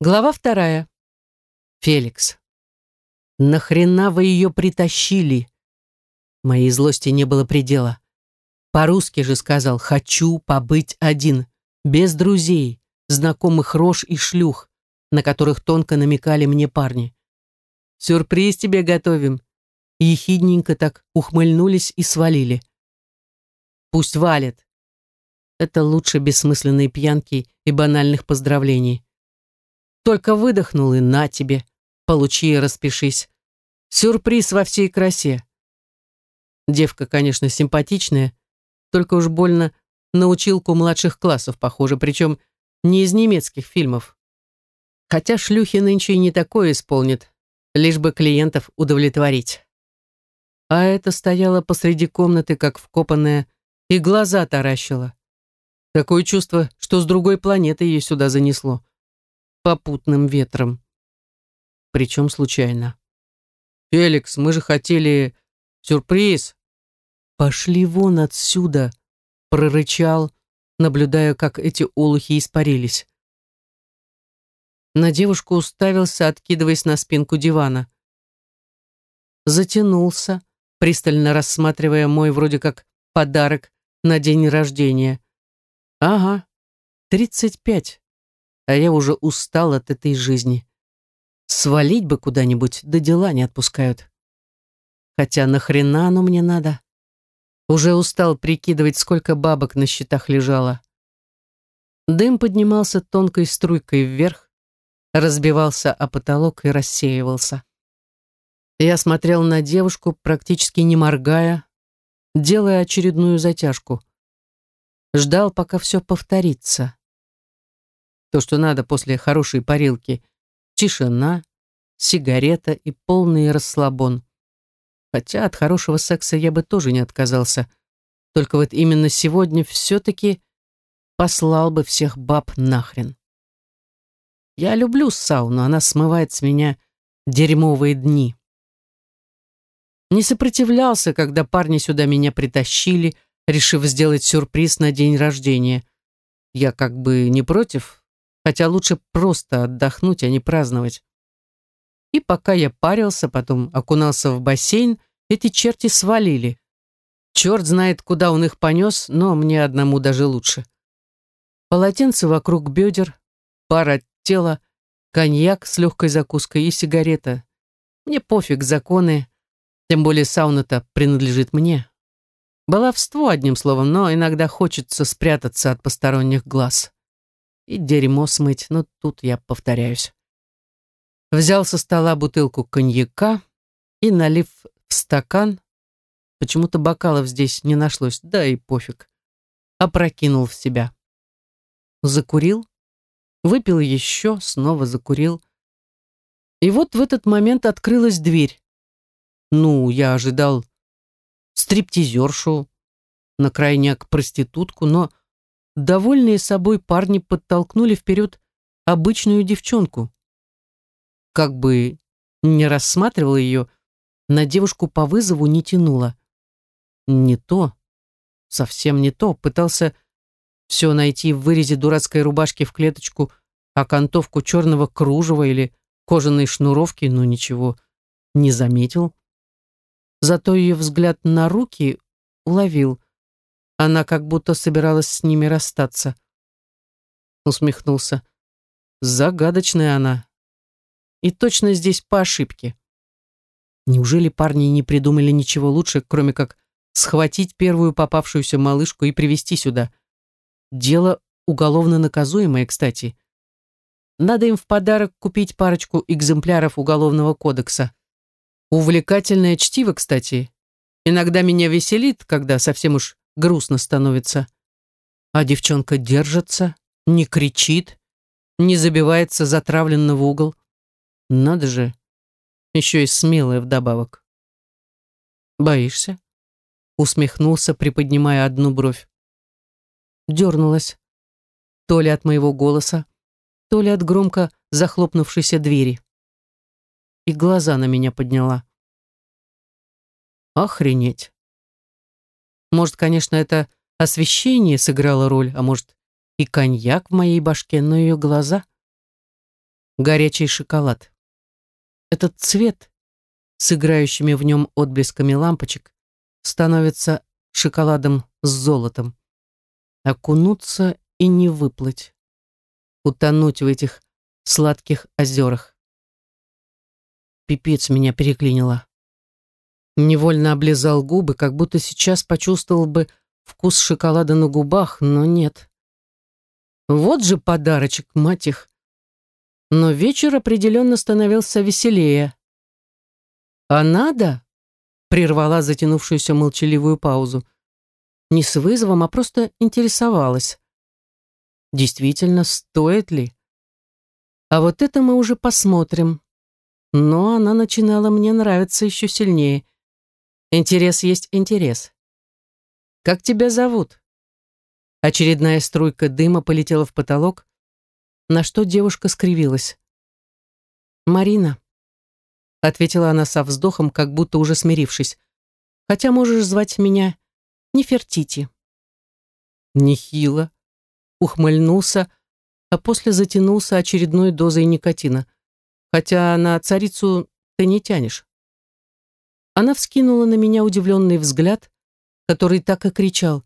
Глава вторая. Феликс. Нахрена вы ее притащили? Моей злости не было предела. По-русски же сказал «хочу побыть один, без друзей, знакомых рож и шлюх, на которых тонко намекали мне парни. Сюрприз тебе готовим. Ехидненько так ухмыльнулись и свалили. Пусть валит. Это лучше бессмысленной пьянки и банальных поздравлений. Только выдохнул и на тебе. Получи и распишись. Сюрприз во всей красе. Девка, конечно, симпатичная, только уж больно на училку младших классов похоже, причем не из немецких фильмов. Хотя шлюхи нынче и не такое исполнят, лишь бы клиентов удовлетворить. А это стояла посреди комнаты, как вкопанная, и глаза таращила. Такое чувство, что с другой планеты ее сюда занесло попутным ветром. Причем случайно. «Феликс, мы же хотели... сюрприз!» «Пошли вон отсюда!» — прорычал, наблюдая, как эти олухи испарились. На девушку уставился, откидываясь на спинку дивана. Затянулся, пристально рассматривая мой вроде как подарок на день рождения. «Ага, тридцать пять а я уже устал от этой жизни. Свалить бы куда-нибудь, да дела не отпускают. Хотя нахрена оно мне надо? Уже устал прикидывать, сколько бабок на счетах лежало. Дым поднимался тонкой струйкой вверх, разбивался о потолок и рассеивался. Я смотрел на девушку, практически не моргая, делая очередную затяжку. Ждал, пока все повторится. То, что надо после хорошей парилки. Тишина, сигарета и полный расслабон. Хотя от хорошего секса я бы тоже не отказался. Только вот именно сегодня все-таки послал бы всех баб нахрен. Я люблю сауну, она смывает с меня дерьмовые дни. Не сопротивлялся, когда парни сюда меня притащили, решив сделать сюрприз на день рождения. Я как бы не против, хотя лучше просто отдохнуть, а не праздновать. И пока я парился, потом окунался в бассейн, эти черти свалили. Черт знает, куда он их понес, но мне одному даже лучше. Полотенце вокруг бедер, пара тела, коньяк с легкой закуской и сигарета. Мне пофиг законы, тем более сауна-то принадлежит мне. Баловство, одним словом, но иногда хочется спрятаться от посторонних глаз и дерьмо смыть, но тут я повторяюсь. Взял со стола бутылку коньяка и, налив в стакан, почему-то бокалов здесь не нашлось, да и пофиг, опрокинул в себя. Закурил, выпил еще, снова закурил. И вот в этот момент открылась дверь. Ну, я ожидал стриптизершу, на крайняк проститутку, но довольные собой парни подтолкнули вперед обычную девчонку. Как бы не рассматривал ее, на девушку по вызову не тянуло. Не то, совсем не то, пытался все найти в вырезе дурацкой рубашки в клеточку, окантовку черного кружева или кожаной шнуровки, но ничего не заметил. Зато ее взгляд на руки уловил. Она как будто собиралась с ними расстаться. Усмехнулся. Загадочная она. И точно здесь по ошибке. Неужели парни не придумали ничего лучше, кроме как схватить первую попавшуюся малышку и привести сюда? Дело уголовно наказуемое, кстати. Надо им в подарок купить парочку экземпляров Уголовного кодекса. Увлекательное чтиво, кстати. Иногда меня веселит, когда совсем уж грустно становится. А девчонка держится, не кричит, не забивается затравленно в угол. Надо же, еще и смелая вдобавок. «Боишься?» — усмехнулся, приподнимая одну бровь. Дернулась. То ли от моего голоса, то ли от громко захлопнувшейся двери. И глаза на меня подняла. Охренеть. Может, конечно, это освещение сыграло роль, а может, и коньяк в моей башке, но ее глаза... горячий шоколад. Этот цвет с играющими в нем отблесками лампочек становится шоколадом с золотом. Окунуться и не выплыть. Утонуть в этих сладких озерах. Пипец меня переклинило. Невольно облизал губы, как будто сейчас почувствовал бы вкус шоколада на губах, но нет. Вот же подарочек, мать их. Но вечер определенно становился веселее. «А надо?» — прервала затянувшуюся молчаливую паузу. Не с вызовом, а просто интересовалась. Действительно, стоит ли? А вот это мы уже посмотрим. Но она начинала мне нравиться еще сильнее. Интерес есть интерес. «Как тебя зовут?» Очередная струйка дыма полетела в потолок, на что девушка скривилась. «Марина», — ответила она со вздохом, как будто уже смирившись, «хотя можешь звать меня Нефертити». «Нехило», — ухмыльнулся, а после затянулся очередной дозой никотина, хотя на царицу ты не тянешь. Она вскинула на меня удивленный взгляд, который так и кричал.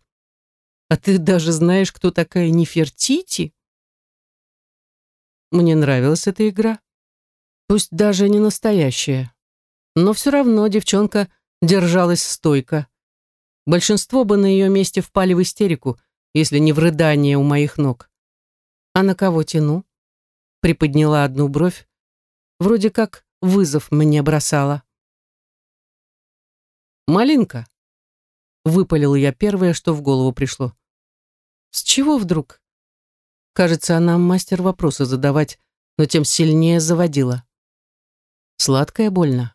«А ты даже знаешь, кто такая Нефертити?» Мне нравилась эта игра. Пусть даже не настоящая. Но все равно девчонка держалась стойко. Большинство бы на ее месте впали в истерику, если не в рыдание у моих ног. А на кого тяну? Приподняла одну бровь. Вроде как вызов мне бросала. «Малинка», Выпалил я первое, что в голову пришло. С чего вдруг? Кажется, она мастер вопросы задавать, но тем сильнее заводила. Сладкая больно.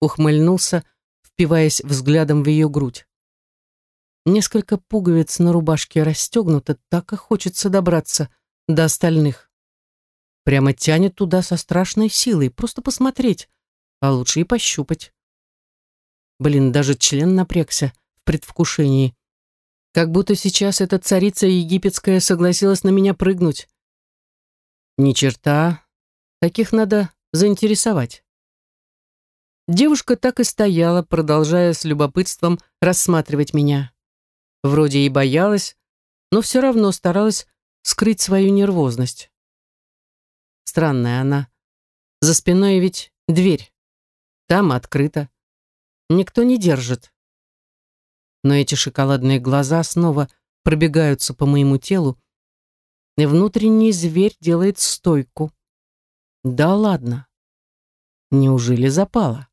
Ухмыльнулся, впиваясь взглядом в ее грудь. Несколько пуговиц на рубашке расстегнуто, так и хочется добраться до остальных. Прямо тянет туда со страшной силой, просто посмотреть, а лучше и пощупать. Блин, даже член напрягся, в предвкушении. Как будто сейчас эта царица египетская согласилась на меня прыгнуть. Ни черта, таких надо заинтересовать. Девушка так и стояла, продолжая с любопытством рассматривать меня. Вроде и боялась, но все равно старалась скрыть свою нервозность. Странная она. За спиной ведь дверь. Там открыто. Никто не держит но эти шоколадные глаза снова пробегаются по моему телу, и внутренний зверь делает стойку. Да ладно. Неужели запала?